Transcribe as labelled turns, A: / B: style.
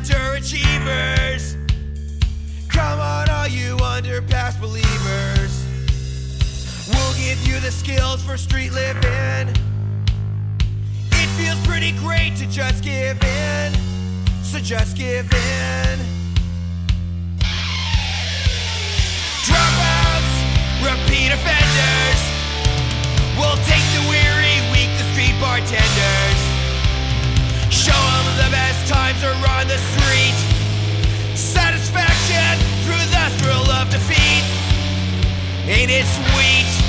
A: underachievers. Come on, all you underpass believers. We'll give you the skills for street living. It feels pretty great to just give in. So just give in. Times are on the street. Satisfaction through the thrill of defeat. Ain't it sweet?